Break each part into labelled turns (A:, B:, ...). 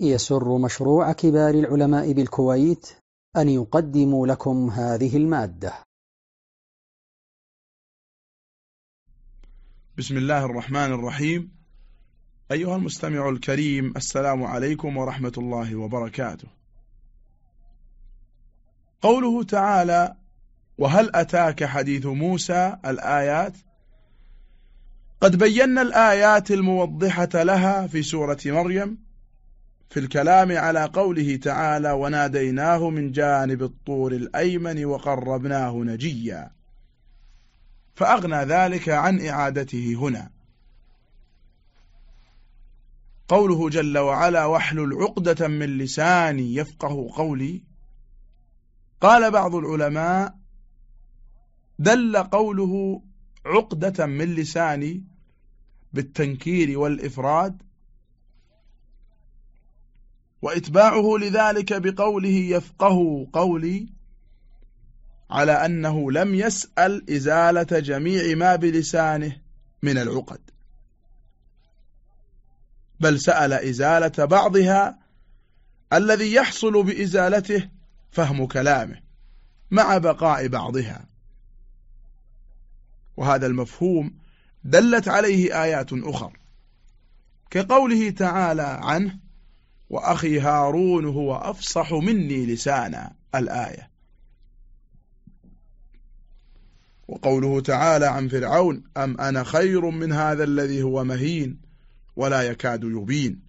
A: يسر مشروع كبار العلماء بالكويت أن يقدم لكم هذه المادة.
B: بسم الله الرحمن الرحيم. أيها المستمع الكريم السلام عليكم ورحمة الله وبركاته. قوله تعالى وهل أتاك حديث موسى الآيات? قد بينا الآيات الموضحة لها في سورة مريم. في الكلام على قوله تعالى وناديناه من جانب الطور الأيمن وقربناه نجيا. فأغنى ذلك عن إعادته هنا. قوله جل وعلا واحلل عقدة من لساني يفقه قولي. قال بعض العلماء دل قوله عقدة من لساني بالتنكير والإفراد وإتباعه لذلك بقوله يفقه قولي على أنه لم يسأل إزالة جميع ما بلسانه من العقد. بل سأل إزالة بعضها الذي يحصل بإزالته فهم كلامه مع بقاء بعضها. وهذا المفهوم دلت عليه آيات أخر كقوله تعالى عنه وأخي هارون هو أفصح مني لسانا الآية. وقوله تعالى عن فرعون أم أنا خير من هذا الذي هو مهين ولا يكاد يبين.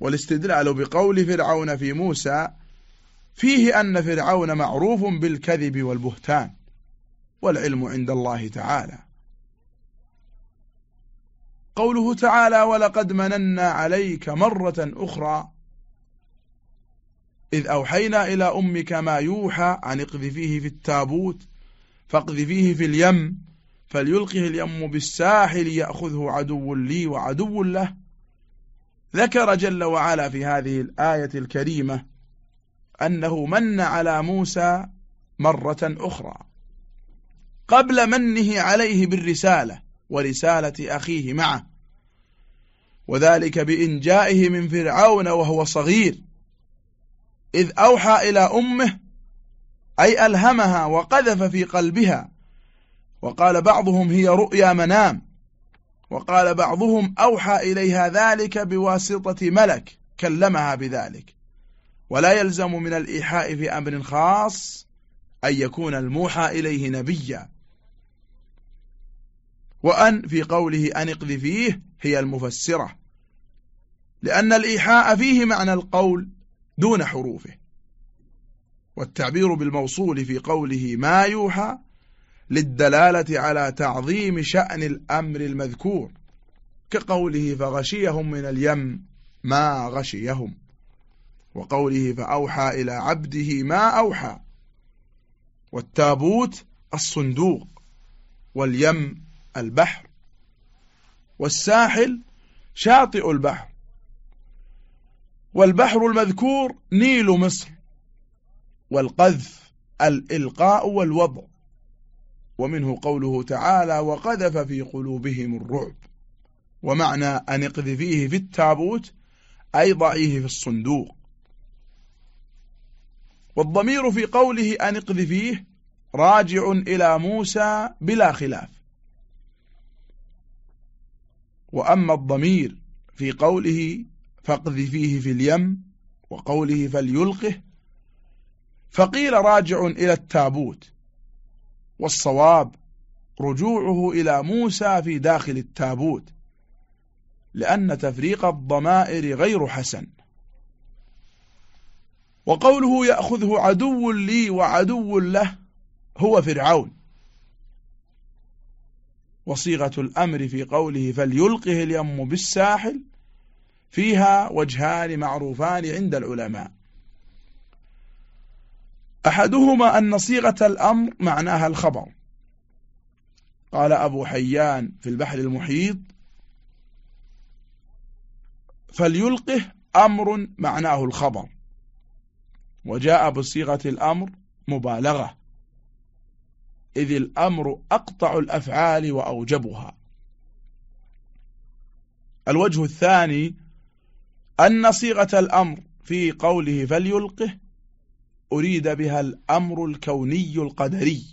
B: والاستدلال بقول فرعون في موسى فيه أن فرعون معروف بالكذب والبهتان والعلم عند الله تعالى. قوله تعالى ولقد مننا عليك مرة أخرى. إذ أوحينا إلى أمك ما يوحى عن اقذفيه في التابوت فاقذفيه في اليم فليلقه اليم بالساحل يأخذه عدو لي وعدو له. ذكر جل وعلا في هذه الآية الكريمة أنه من على موسى مرة أخرى. قبل منه عليه بالرسالة ورسالة أخيه معه. وذلك بإنجائه من فرعون وهو صغير. إذ أوحى إلى أمه أي ألهمها وقذف في قلبها. وقال بعضهم هي رؤيا منام. وقال بعضهم أوحى إليها ذلك بواسطة ملك كلمها بذلك. ولا يلزم من الإيحاء في أمر خاص أن يكون الموحى إليه نبيا. وأن في قوله أن اقذفيه هي المفسرة. لأن الإيحاء فيه معنى القول دون حروفه والتعبير بالموصول في قوله ما يوحى للدلالة على تعظيم شأن الأمر المذكور كقوله فغشيهم من اليم ما غشيهم وقوله فأوحى إلى عبده ما أوحى والتابوت الصندوق واليم البحر والساحل شاطئ البحر. والبحر المذكور نيل مصر والقذف الإلقاء والوضع ومنه قوله تعالى وقذف في قلوبهم الرعب ومعنى أن اقذفيه في التابوت أي ضعيه في الصندوق. والضمير في قوله أن اقذفيه راجع إلى موسى بلا خلاف. وأما الضمير في قوله فاقذفيه في اليم وقوله فليلقه. فقيل راجع إلى التابوت والصواب رجوعه إلى موسى في داخل التابوت لأن تفريق الضمائر غير حسن. وقوله يأخذه عدو لي وعدو له هو فرعون. وصيغة الأمر في قوله فليلقه اليم بالساحل فيها وجهان معروفان عند العلماء. أحدهما أن صيغة الأمر معناها الخبر. قال أبو حيان في البحر المحيط فليلقه أمر معناه الخبر. وجاء بصيغة الأمر مبالغة. إذ الأمر أقطع الأفعال وأوجبها. الوجه الثاني أن صيغة الأمر في قوله فليلقه أريد بها الأمر الكوني القدري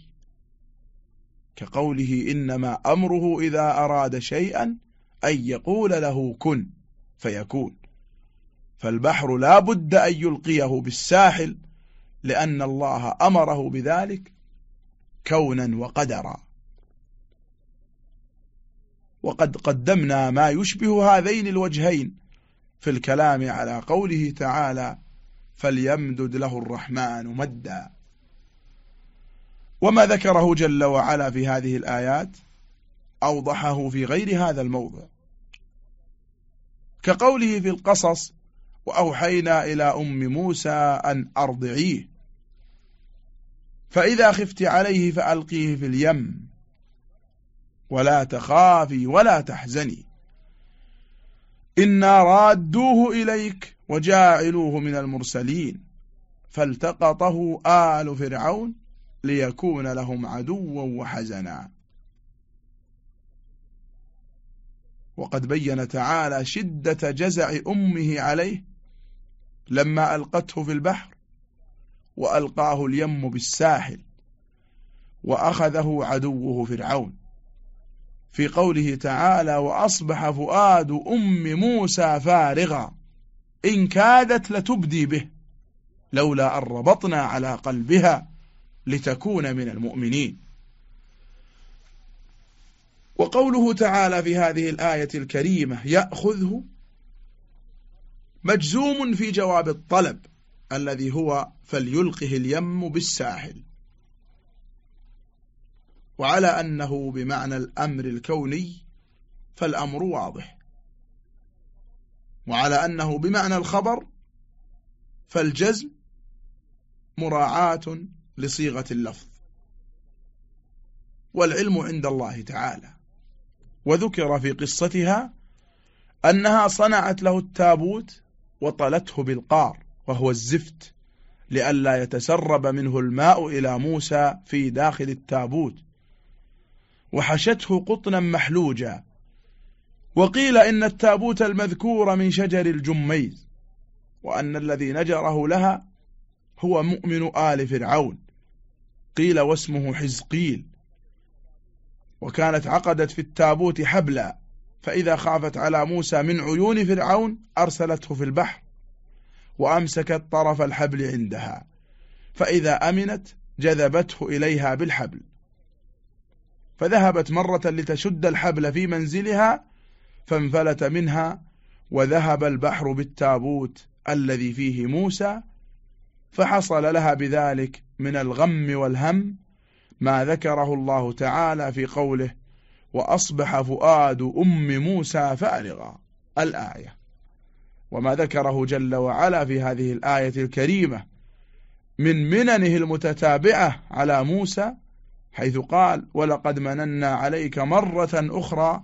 B: كقوله إنما أمره إذا أراد شيئا أن يقول له كن فيكون. فالبحر لا بد أن يلقيه بالساحل لأن الله أمره بذلك كونا وقدرا. وقد قدمنا ما يشبه هذين الوجهين في الكلام على قوله تعالى فليمدد له الرحمن مدا. وما ذكره جل وعلا في هذه الآيات أوضحه في غير هذا الموضع. كقوله في القصص وأوحينا إلى أم موسى أن أرضعيه. فإذا خفت عليه فألقيه في اليم. ولا تخافي ولا تحزني. إنا رادوه إليك وجاعلوه من المرسلين فالتقطه آل فرعون ليكون لهم عدوا وحزنا. وقد بين تعالى شدة جزع أمه عليه لما ألقته في البحر وألقاه اليم بالساحل وأخذه عدوه فرعون في قوله تعالى وأصبح فؤاد أم موسى فارغا. إن كادت لتبدي به لولا أن ربطنا على قلبها لتكون من المؤمنين. وقوله تعالى في هذه الآية الكريمة يأخذه مجزوم في جواب الطلب الذي هو فليلقه اليم بالساحل. وعلى أنه بمعنى الأمر الكوني فالأمر واضح. وعلى أنه بمعنى الخبر فالجزم مراعاة لصيغة اللفظ. والعلم عند الله تعالى. وذكر في قصتها أنها صنعت له التابوت وطلته بالقار وهو الزفت لئلا يتسرب منه الماء إلى موسى في داخل التابوت. وحشته قطنا محلوجا. وقيل إن التابوت المذكور من شجر الجميز وأن الذي نجره لها هو مؤمن آل فرعون. قيل واسمه حزقيل. وكانت عقدت في التابوت حبلا فإذا خافت على موسى من عيون فرعون أرسلته في البحر وأمسكت طرف الحبل عندها فإذا أمنت جذبته إليها بالحبل. فذهبت مرة لتشد الحبل في منزلها فانفلت منها وذهب البحر بالتابوت الذي فيه موسى فحصل لها بذلك من الغم والهم ما ذكره الله تعالى في قوله وأصبح فؤاد أم موسى فارغا الآية. وما ذكره جل وعلا في هذه الآية الكريمة من مننه المتتابعة على موسى حيث قال ولقد مننا عليك مرة أخرى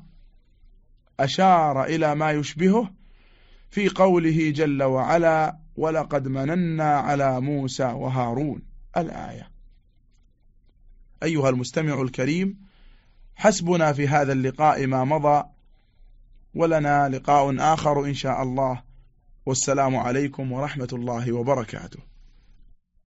B: أشار إلى ما يشبهه في قوله جل وعلا ولقد مننا على موسى وهارون الآية. أيها المستمع الكريم حسبنا في هذا اللقاء ما مضى ولنا لقاء آخر إن شاء الله. والسلام عليكم ورحمة الله وبركاته.